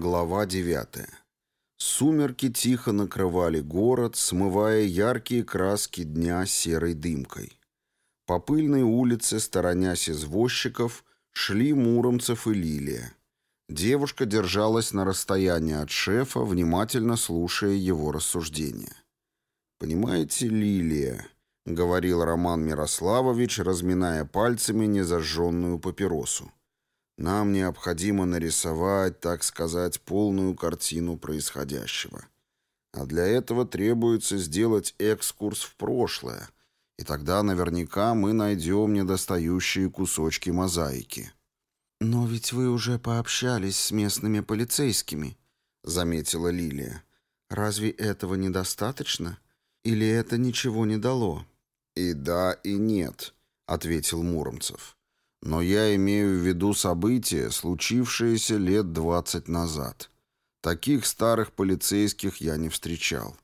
Глава 9. Сумерки тихо накрывали город, смывая яркие краски дня серой дымкой. По пыльной улице, сторонясь извозчиков, шли Муромцев и Лилия. Девушка держалась на расстоянии от шефа, внимательно слушая его рассуждения. «Понимаете, Лилия», — говорил Роман Мирославович, разминая пальцами незажженную папиросу, — нам необходимо нарисовать, так сказать, полную картину происходящего. А для этого требуется сделать экскурс в прошлое, и тогда наверняка мы найдем недостающие кусочки мозаики. «Но ведь вы уже пообщались с местными полицейскими», — заметила Лилия. «Разве этого недостаточно? Или это ничего не дало?» «И да, и нет», — ответил Муромцев. Но я имею в виду события, случившиеся лет двадцать назад. Таких старых полицейских я не встречал.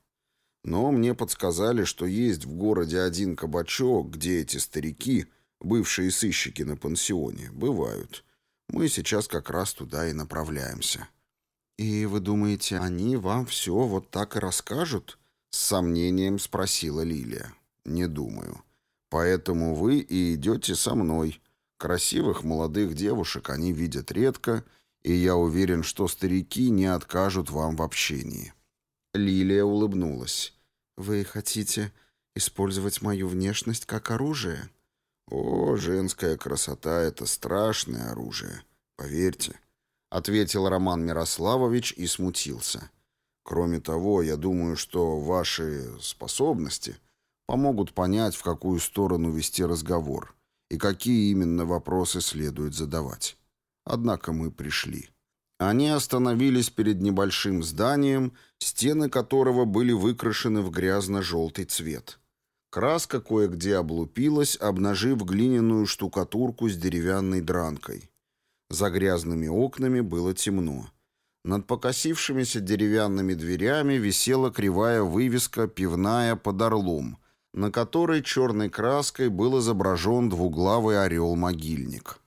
Но мне подсказали, что есть в городе один кабачок, где эти старики, бывшие сыщики на пансионе, бывают. Мы сейчас как раз туда и направляемся. «И вы думаете, они вам все вот так и расскажут?» С сомнением спросила Лилия. «Не думаю. Поэтому вы и идете со мной». Красивых молодых девушек они видят редко, и я уверен, что старики не откажут вам в общении». Лилия улыбнулась. «Вы хотите использовать мою внешность как оружие?» «О, женская красота — это страшное оружие, поверьте», — ответил Роман Мирославович и смутился. «Кроме того, я думаю, что ваши способности помогут понять, в какую сторону вести разговор и какие именно вопросы следует задавать. Однако мы пришли. Они остановились перед небольшим зданием, стены которого были выкрашены в грязно-желтый цвет. Краска кое-где облупилась, обнажив глиняную штукатурку с деревянной дранкой. За грязными окнами было темно. Над покосившимися деревянными дверями висела кривая вывеска «Пивная под орлом», на которой черной краской был изображен двуглавый орел-могильник.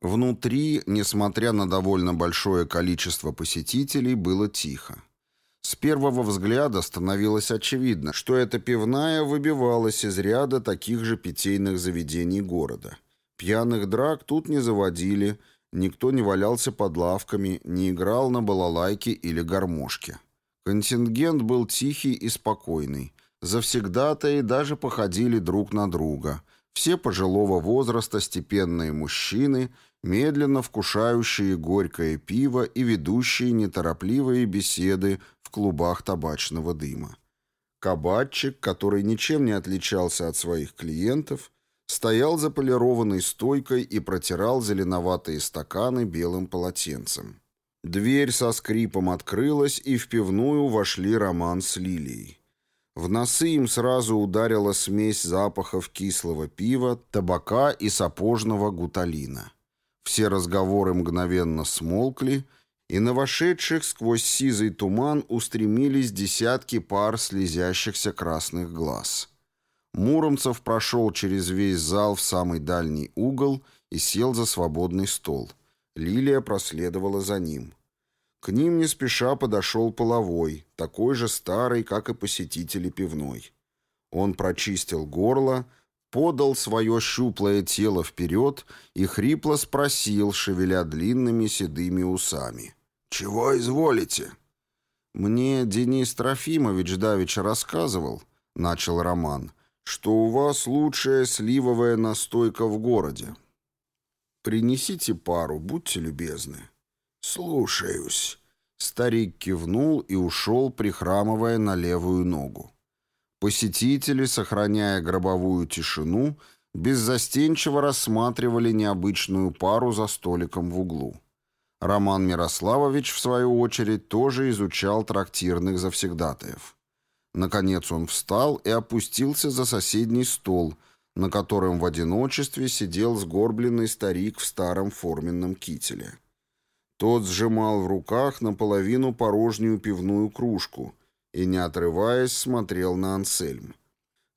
Внутри, несмотря на довольно большое количество посетителей, было тихо. С первого взгляда становилось очевидно, что эта пивная выбивалась из ряда таких же питейных заведений города. Пьяных драк тут не заводили, никто не валялся под лавками, не играл на балалайке или гармошке. Контингент был тихий и спокойный, Завсегдатаи даже походили друг на друга. Все пожилого возраста степенные мужчины, медленно вкушающие горькое пиво и ведущие неторопливые беседы в клубах табачного дыма. Кабатчик, который ничем не отличался от своих клиентов, стоял за полированной стойкой и протирал зеленоватые стаканы белым полотенцем. Дверь со скрипом открылась, и в пивную вошли Роман с Лилией. В носы им сразу ударила смесь запахов кислого пива, табака и сапожного гуталина. Все разговоры мгновенно смолкли, и на вошедших сквозь сизый туман устремились десятки пар слезящихся красных глаз. Муромцев прошел через весь зал в самый дальний угол и сел за свободный стол. Лилия проследовала за ним. К ним не спеша подошел половой, такой же старый, как и посетители пивной. Он прочистил горло, подал свое щуплое тело вперед и хрипло спросил, шевеля длинными седыми усами. «Чего изволите?» «Мне Денис Трофимович давеча рассказывал», — начал Роман, «что у вас лучшая сливовая настойка в городе. Принесите пару, будьте любезны». «Слушаюсь». Старик кивнул и ушел, прихрамывая на левую ногу. Посетители, сохраняя гробовую тишину, беззастенчиво рассматривали необычную пару за столиком в углу. Роман Мирославович, в свою очередь, тоже изучал трактирных завсегдатаев. Наконец он встал и опустился за соседний стол, на котором в одиночестве сидел сгорбленный старик в старом форменном кителе. Тот сжимал в руках наполовину порожнюю пивную кружку и, не отрываясь, смотрел на Ансельм.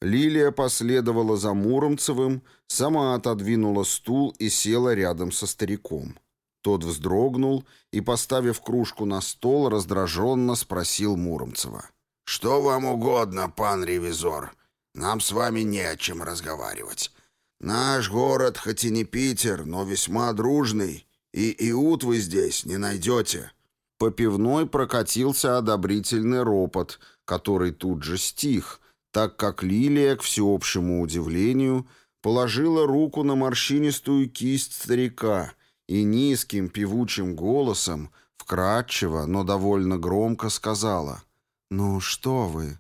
Лилия последовала за Муромцевым, сама отодвинула стул и села рядом со стариком. Тот вздрогнул и, поставив кружку на стол, раздраженно спросил Муромцева. «Что вам угодно, пан ревизор? Нам с вами не о чем разговаривать. Наш город хоть и не Питер, но весьма дружный, и иут вы здесь не найдете». По пивной прокатился одобрительный ропот, который тут же стих, так как Лилия, к всеобщему удивлению, положила руку на морщинистую кисть старика и низким певучим голосом, вкрадчиво, но довольно громко сказала «Ну что вы,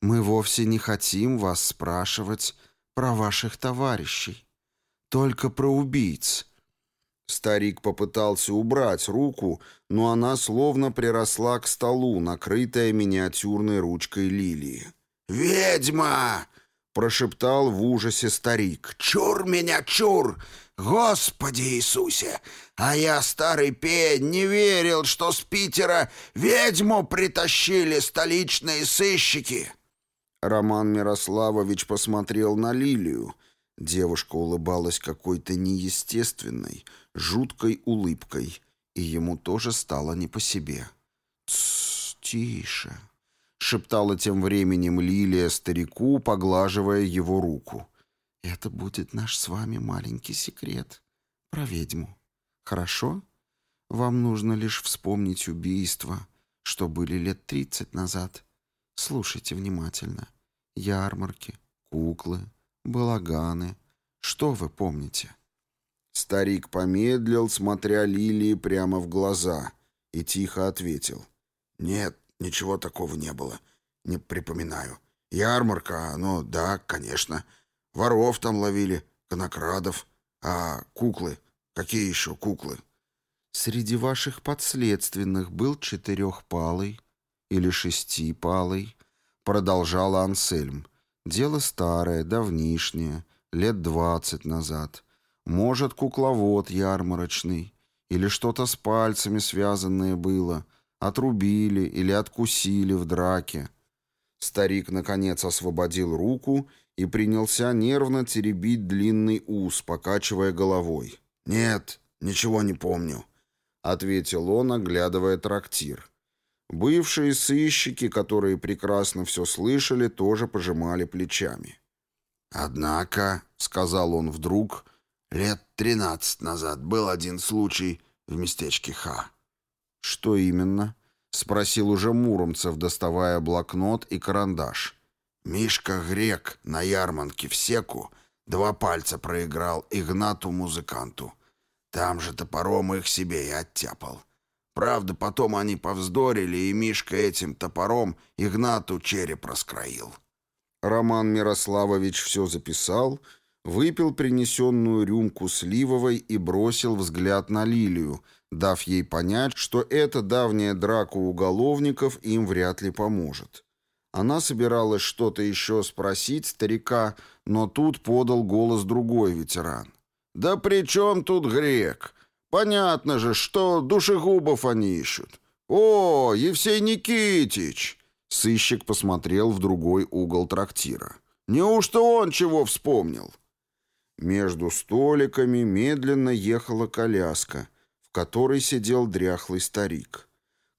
мы вовсе не хотим вас спрашивать про ваших товарищей, только про убийц». Старик попытался убрать руку, но она словно приросла к столу, накрытая миниатюрной ручкой лилии. «Ведьма!» — прошептал в ужасе старик. «Чур меня, чур! Господи Иисусе! А я, старый пень, не верил, что с Питера ведьму притащили столичные сыщики!» Роман Мирославович посмотрел на Лилию. Девушка улыбалась какой-то неестественной, жуткой улыбкой, и ему тоже стало не по себе. «Тссс, тише!» — шептала тем временем Лилия старику, поглаживая его руку. «Это будет наш с вами маленький секрет про ведьму. Хорошо? Вам нужно лишь вспомнить убийства, что были лет тридцать назад. Слушайте внимательно. Ярмарки, куклы, балаганы. Что вы помните?» Старик помедлил, смотря Лилии прямо в глаза, и тихо ответил. «Нет, Ничего такого не было. Не припоминаю. Ярмарка, ну да, конечно. Воров там ловили, конокрадов. А куклы? Какие еще куклы? Среди ваших подследственных был четырехпалый или шестипалый, продолжала Ансельм. Дело старое, давнишнее, лет двадцать назад. Может, кукловод ярмарочный. Или что-то с пальцами связанное было. Отрубили или откусили в драке. Старик, наконец, освободил руку и принялся нервно теребить длинный ус, покачивая головой. «Нет, ничего не помню», — ответил он, оглядывая трактир. Бывшие сыщики, которые прекрасно все слышали, тоже пожимали плечами. «Однако», — сказал он вдруг, — «лет тринадцать назад был один случай в местечке Ха. «Что именно?» — спросил уже Муромцев, доставая блокнот и карандаш. «Мишка Грек на ярманке в секу два пальца проиграл Игнату-музыканту. Там же топором их себе и оттяпал. Правда, потом они повздорили, и Мишка этим топором Игнату череп раскроил». Роман Мирославович все записал, выпил принесенную рюмку сливовой и бросил взгляд на Лилию — дав ей понять, что эта давняя драка уголовников им вряд ли поможет. Она собиралась что-то еще спросить старика, но тут подал голос другой ветеран. «Да при чем тут грек? Понятно же, что душегубов они ищут. О, Евсей Никитич!» Сыщик посмотрел в другой угол трактира. «Неужто он чего вспомнил?» Между столиками медленно ехала коляска — которой сидел дряхлый старик.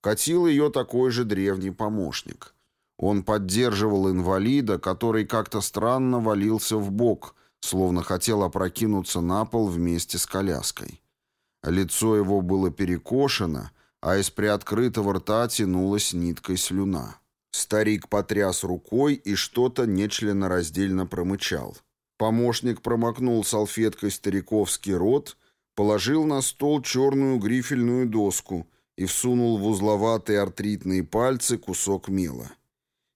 Катил ее такой же древний помощник. Он поддерживал инвалида, который как-то странно валился в бок, словно хотел опрокинуться на пол вместе с коляской. Лицо его было перекошено, а из приоткрытого рта тянулась ниткой слюна. Старик потряс рукой и что-то нечленораздельно промычал. Помощник промокнул салфеткой стариковский рот положил на стол черную грифельную доску и всунул в узловатые артритные пальцы кусок мела.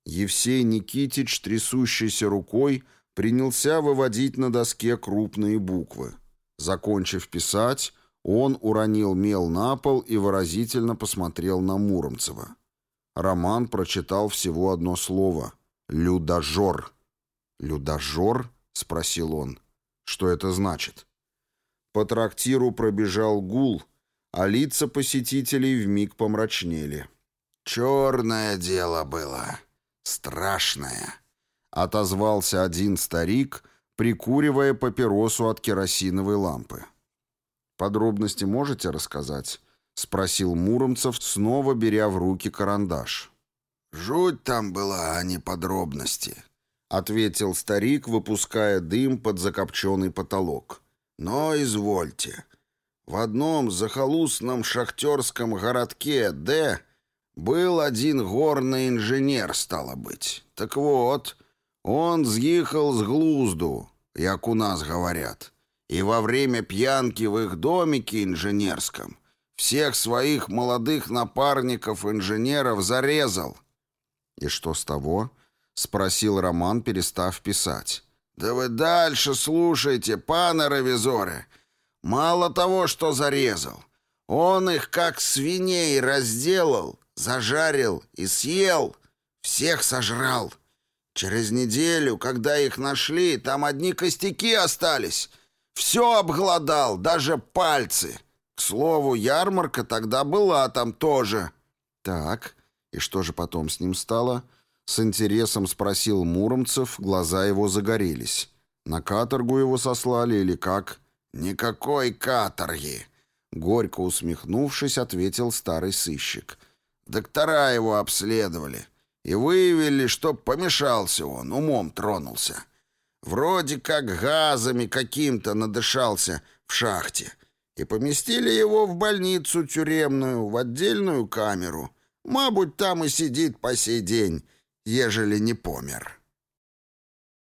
Евсей Никитич, трясущейся рукой, принялся выводить на доске крупные буквы. Закончив писать, он уронил мел на пол и выразительно посмотрел на Муромцева. Роман прочитал всего одно слово — «Людожор». «Людожор?» — спросил он. «Что это значит?» По трактиру пробежал гул, а лица посетителей вмиг помрачнели. «Черное дело было. Страшное», — отозвался один старик, прикуривая папиросу от керосиновой лампы. Подробности можете рассказать?» — спросил Муромцев, снова беря в руки карандаш. «Жуть там была, а не подробности», — ответил старик, выпуская дым под закопченный потолок. «Но извольте. В одном захолустном шахтерском городке Д был один горный инженер, стало быть. Так вот, он съехал с глузду, як у нас говорят, и во время пьянки в их домике инженерском всех своих молодых напарников-инженеров зарезал. «И что с того?» — спросил Роман, перестав писать. «Да вы дальше слушайте, паны ревизоры. Мало того, что зарезал. Он их как свиней разделал, зажарил и съел. Всех сожрал. Через неделю, когда их нашли, там одни костяки остались. Все обглодал, даже пальцы. К слову, ярмарка тогда была там тоже. Так, и что же потом с ним стало? С интересом спросил Муромцев, глаза его загорелись. На каторгу его сослали или как? Никакой каторги. Горько усмехнувшись, ответил старый сыщик. Доктора его обследовали и выявили, что помешался он, умом тронулся. Вроде как газами каким-то надышался в шахте. И поместили его в больницу тюремную, в отдельную камеру. Мабуть, там и сидит по сей день, ежели не помер.